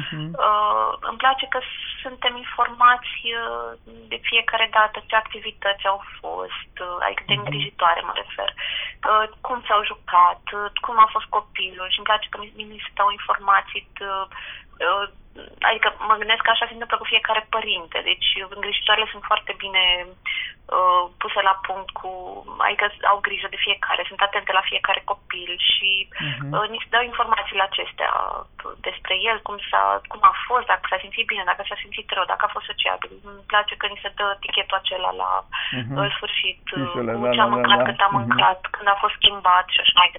Uh-huh. Uh, îmi place că suntem informați uh, de fiecare dată ce activități au fost, uh, adică de Mhm. îngrijitoare mă refer, uh, cum s-au jucat, uh, cum a fost copilul și îmi place că mi, mi se dau informații uh, uh, adică mă gândesc că așa se întâmplă cu fiecare părinte, deci îngrijitoarele sunt foarte bine uh, puse la punct cu, adică au grijă de fiecare, sunt atente la fiecare copil și Mhm. uh, ni se dau informațiile acestea uh, despre el, cum, s-a, cum a fost, dacă s-a simțit bine, dacă s-a simțit rău, dacă a fost sociabil. Îmi place că ni se dă tichetul acela la Mhm. uh, sfârșit, uh, Fișele, cu da, ce a da, da, mâncat, da. cât a Mhm. mâncat, când a fost schimbat și așa mai departe.